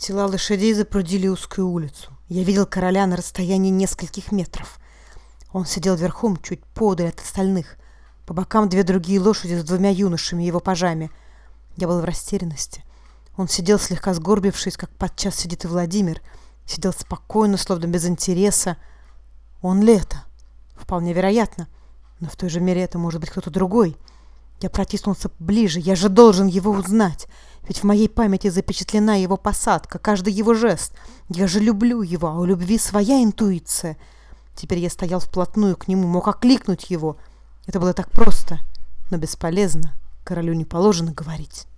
Тела лошадей запрудили узкую улицу. Я видел короля на расстоянии нескольких метров. Он сидел верхом, чуть подаль от остальных. По бокам две другие лошади с двумя юношами, его пажами. Я был в растерянности. Он сидел слегка сгорбившись, как подчас сидит и Владимир. Сидел спокойно, словно без интереса. Он ли это? Вполне вероятно. Но в той же мере это может быть кто-то другой. Я протиснулся ближе, я же должен его узнать. Ведь в моей памяти запечатлена его посадка, каждый его жест. Я же люблю его, а у любви своя интуиция. Теперь я стоял вплотную к нему, мог окликнуть его. Это было так просто, но бесполезно. Королю не положено говорить.